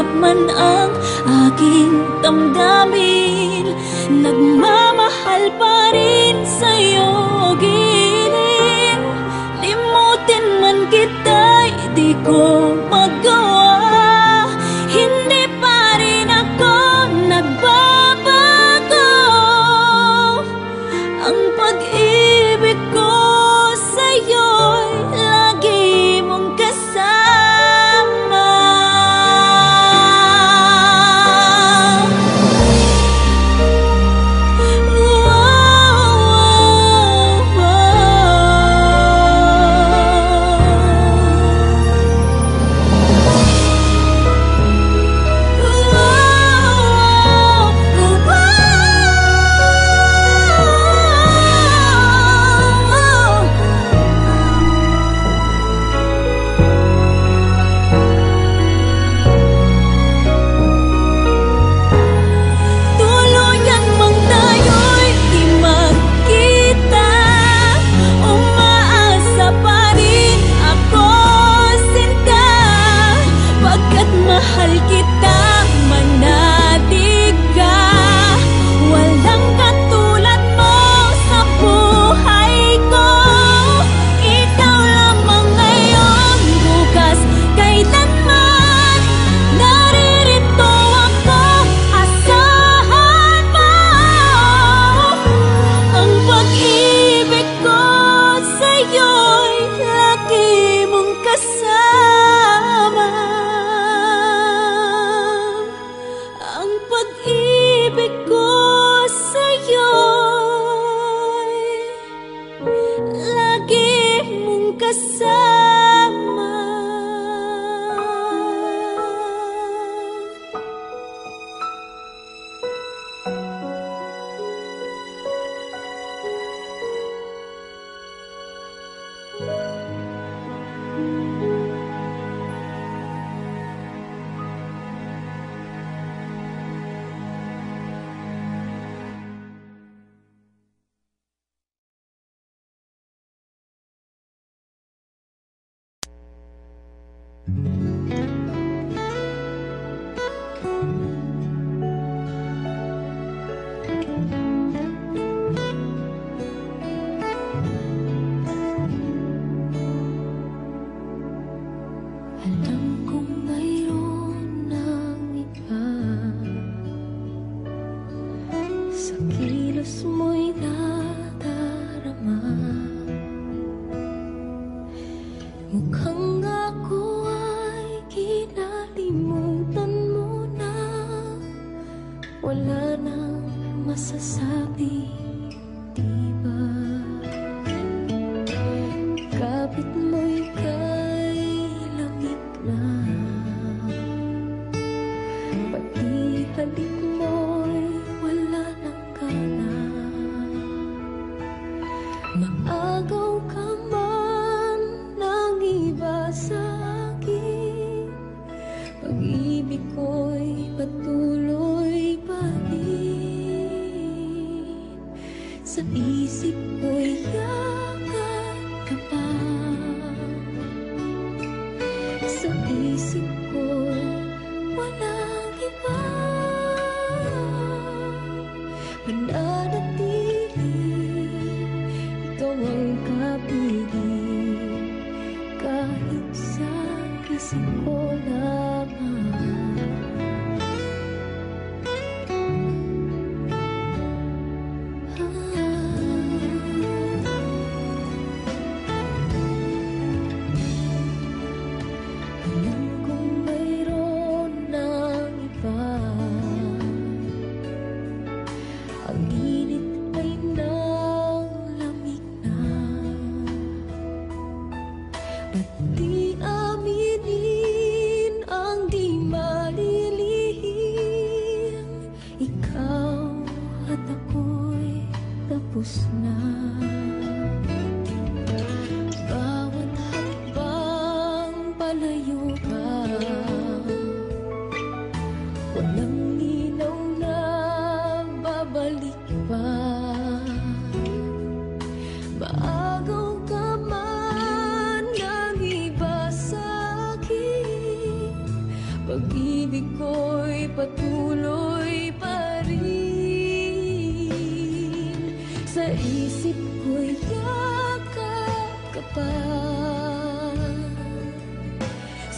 hirap man ang aking damdamin Nagmamahal pa rin sa'yo, giling Limutin man kita, di ko mag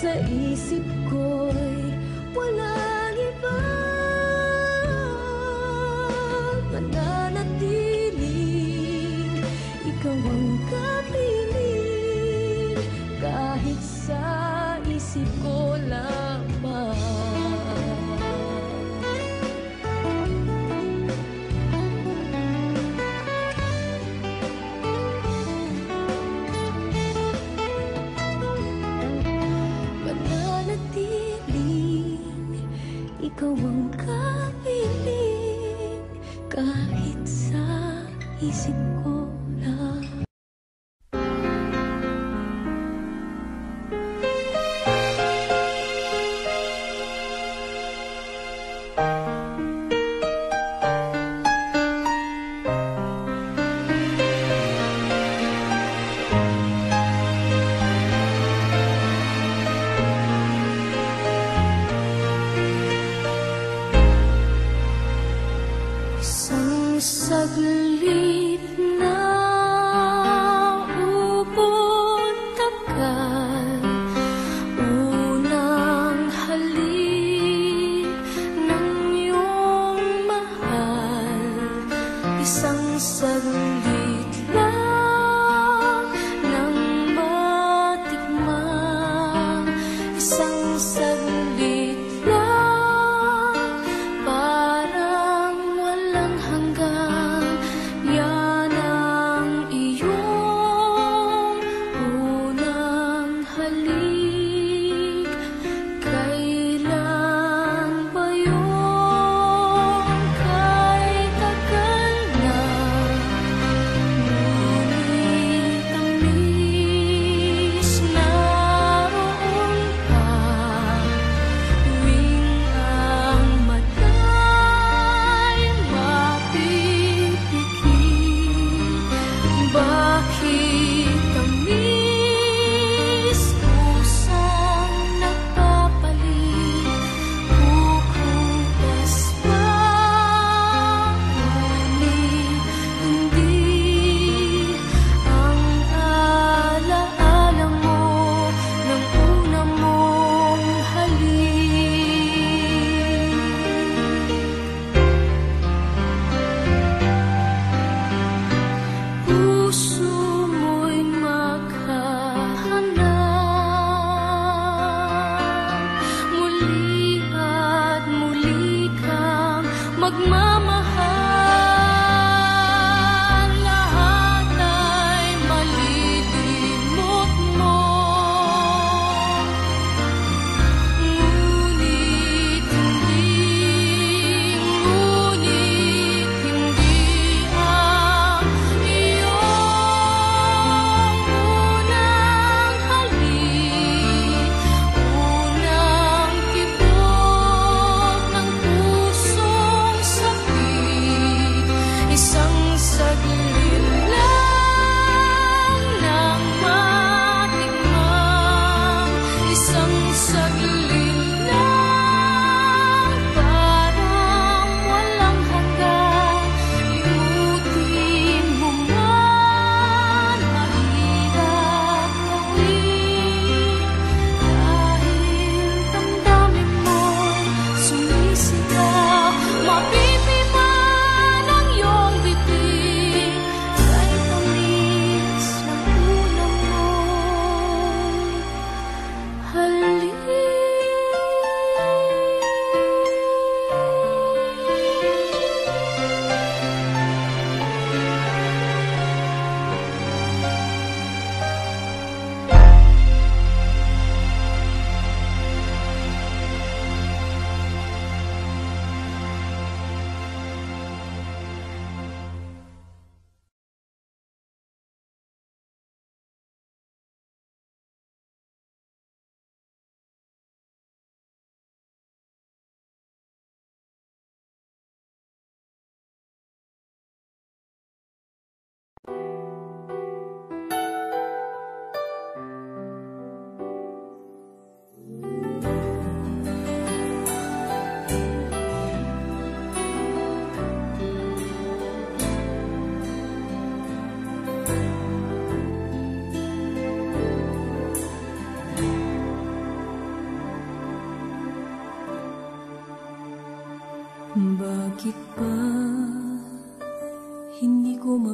Sa isip ko'y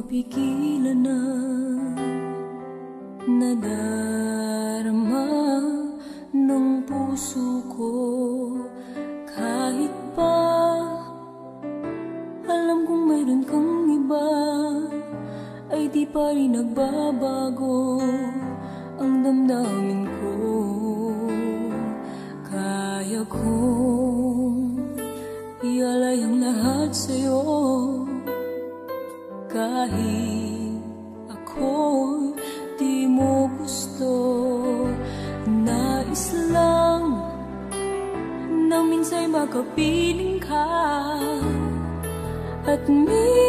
pigilan na nadarama ng puso ko. Kahit pa alam kong mayroon kang iba ay di pa rin nagbabago ang damdamin ko. Kaya kong ialay ang lahat sa'yo. Kahit ako'y di mo gusto Nais lang na minsa'y makapiling ka At minsan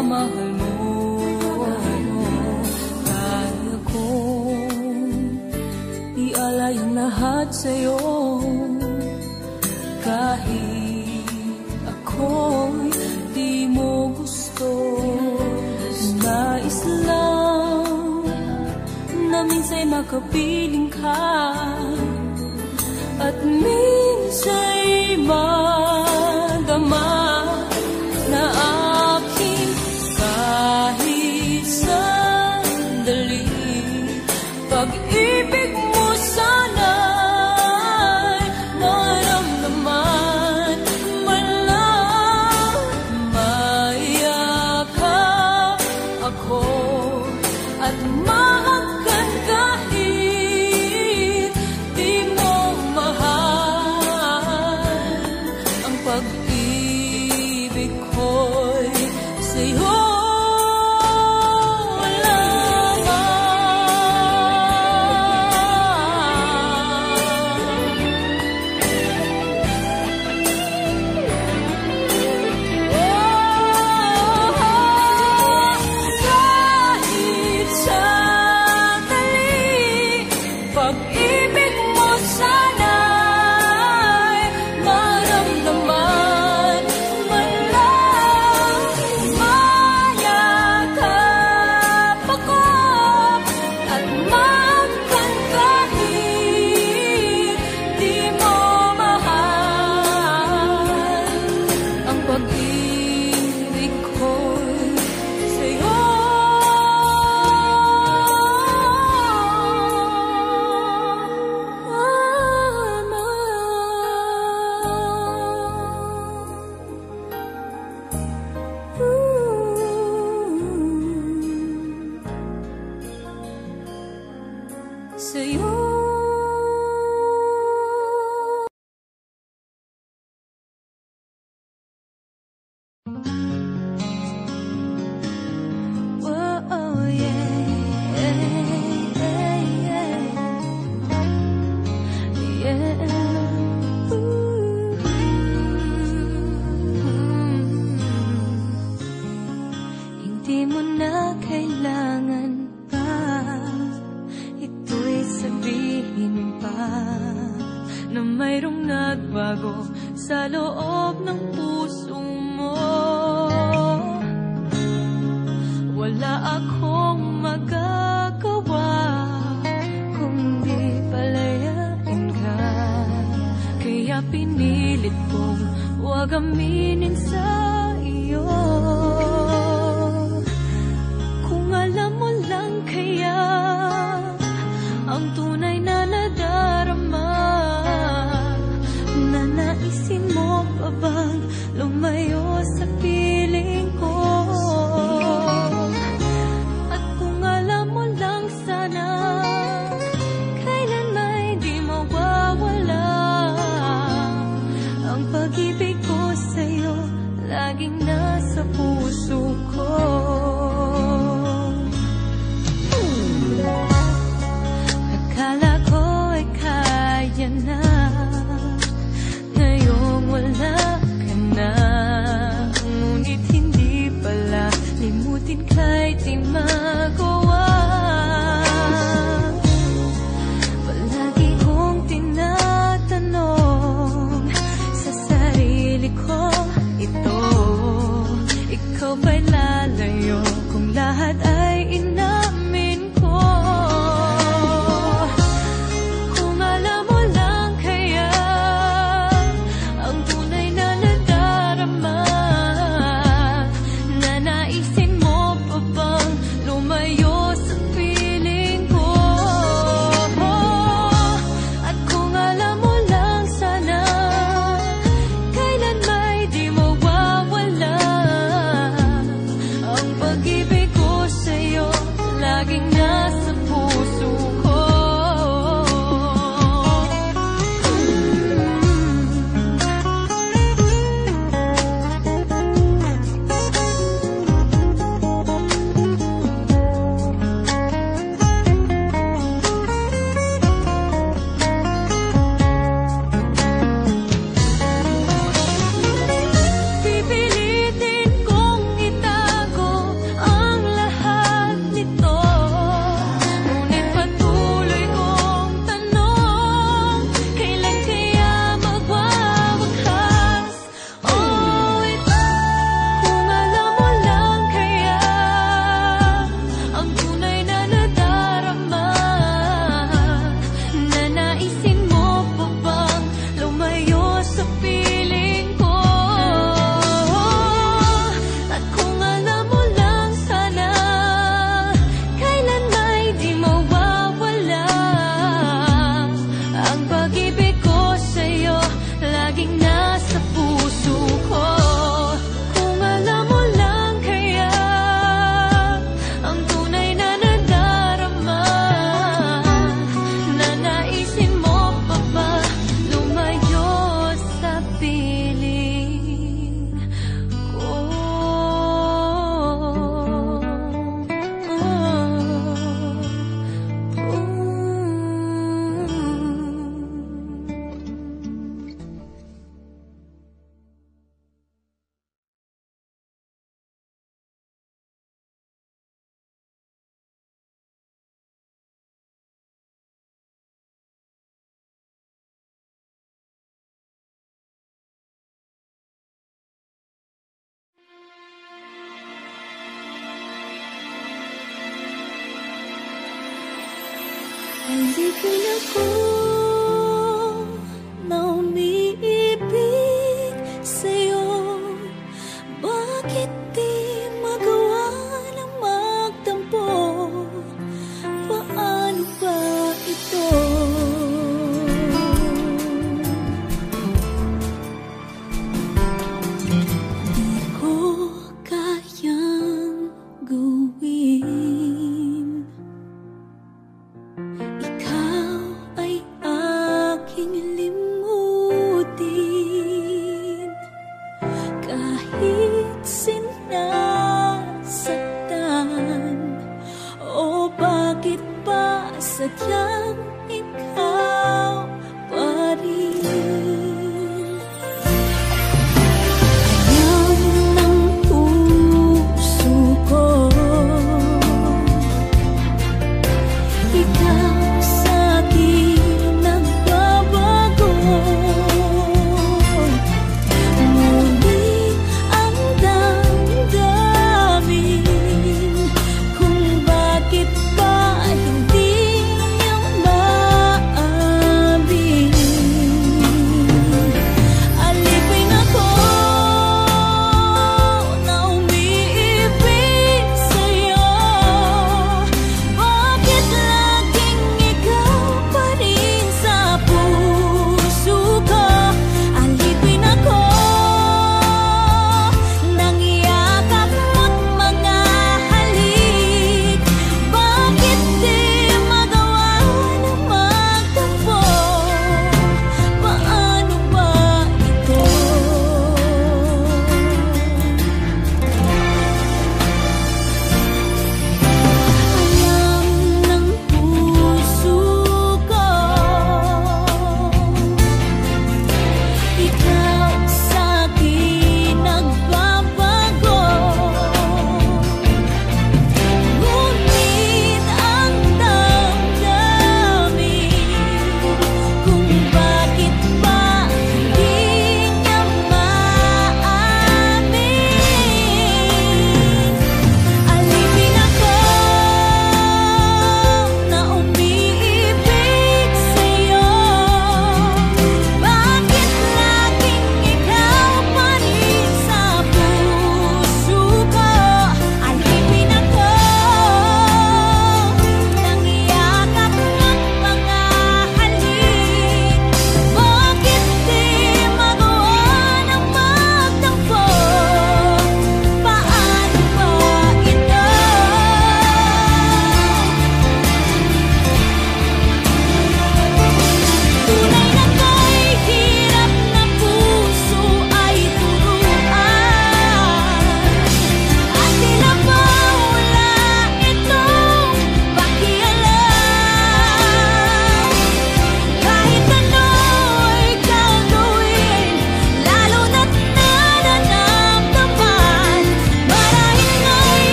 pagmamahal mo Kaya kong ialay ang lahat sa'yo. Kahit ako'y di mo gusto Nais lang na minsan'y makapiling ka. at mahal.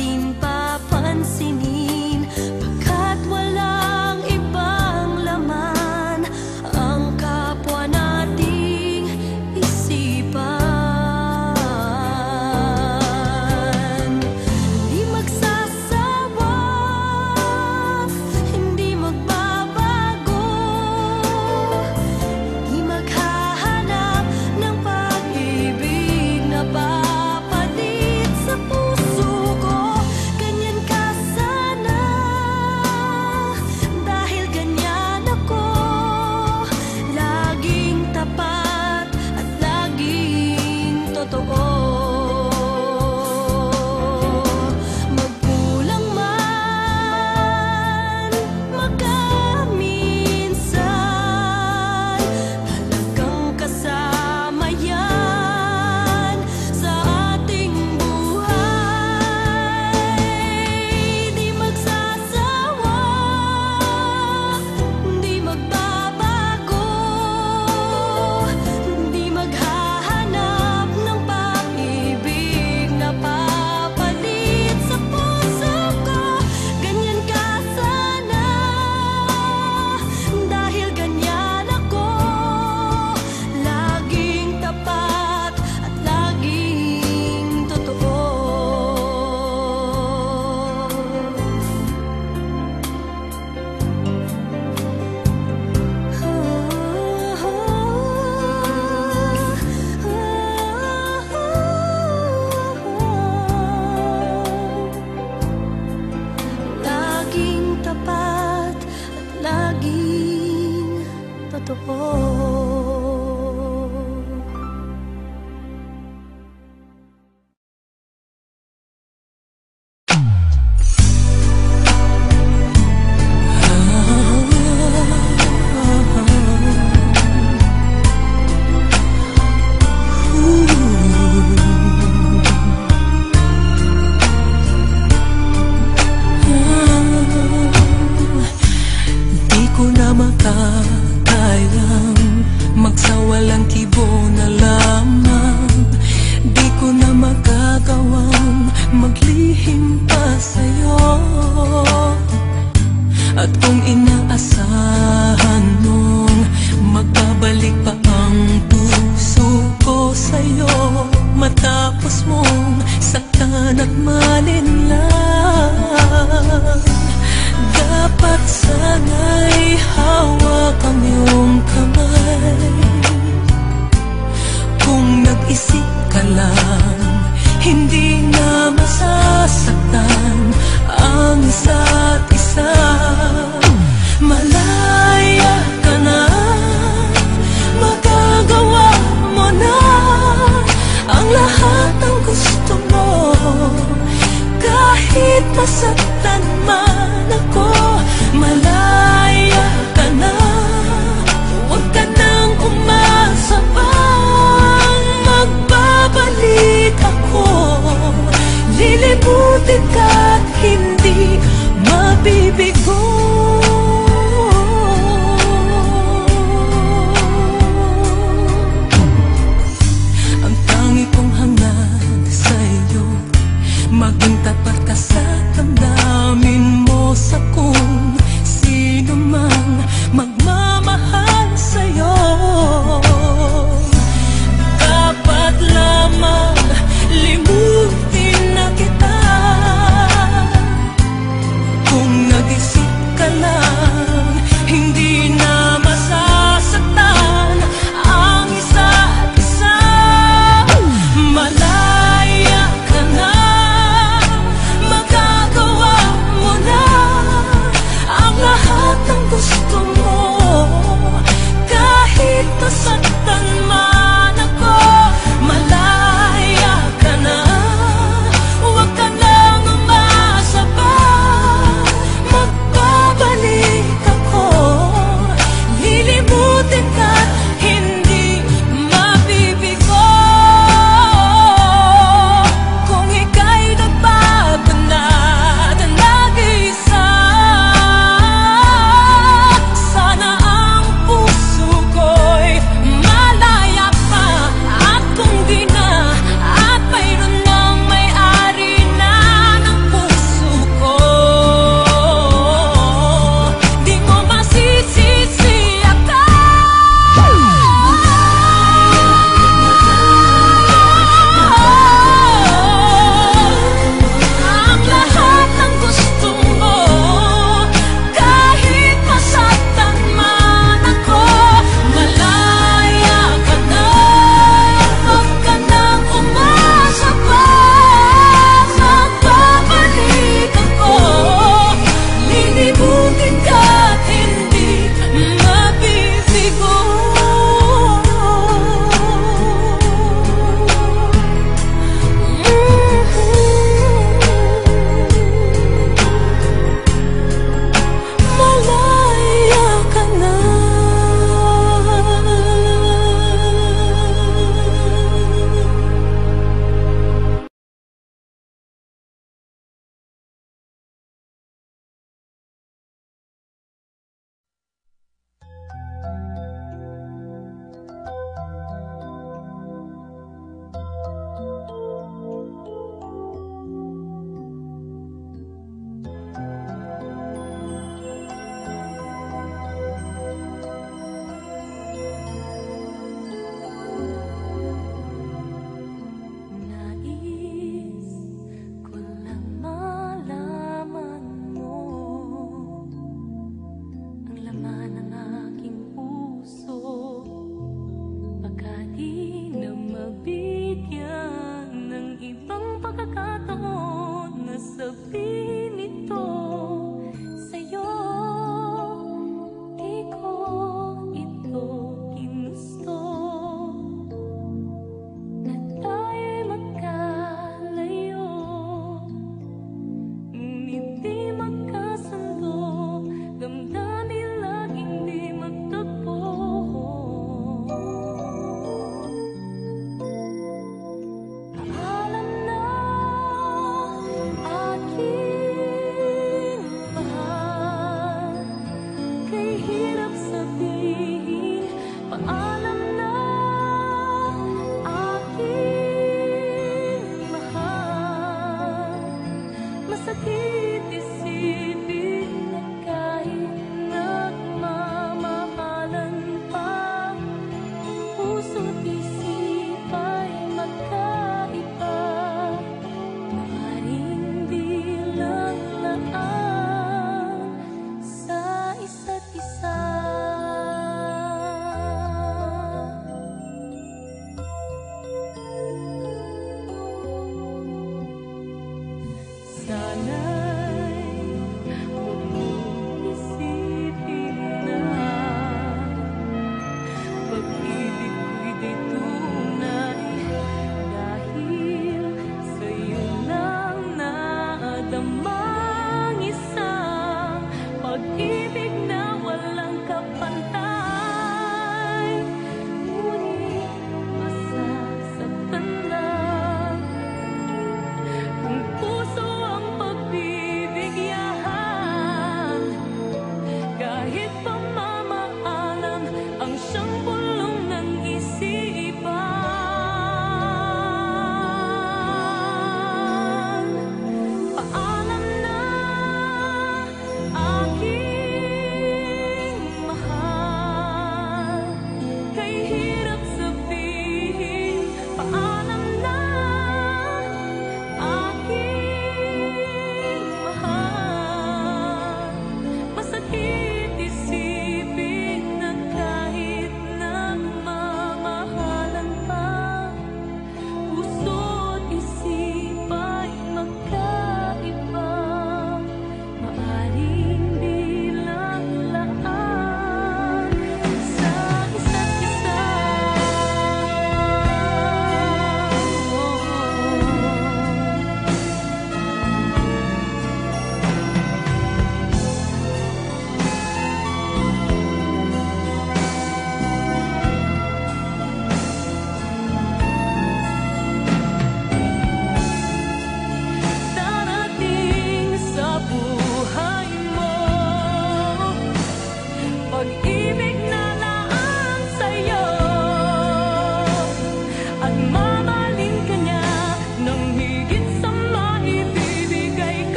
ating papansinin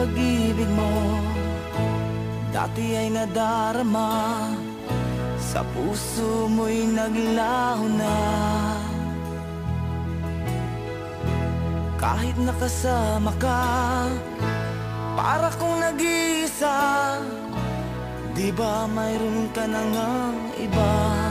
pag-ibig mo Dati ay nadarama Sa puso mo'y naglaho na Kahit nakasama ka Para kong nag-iisa Di ba mayroon ka na ngang iba?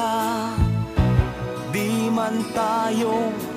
Ka. Di man tayong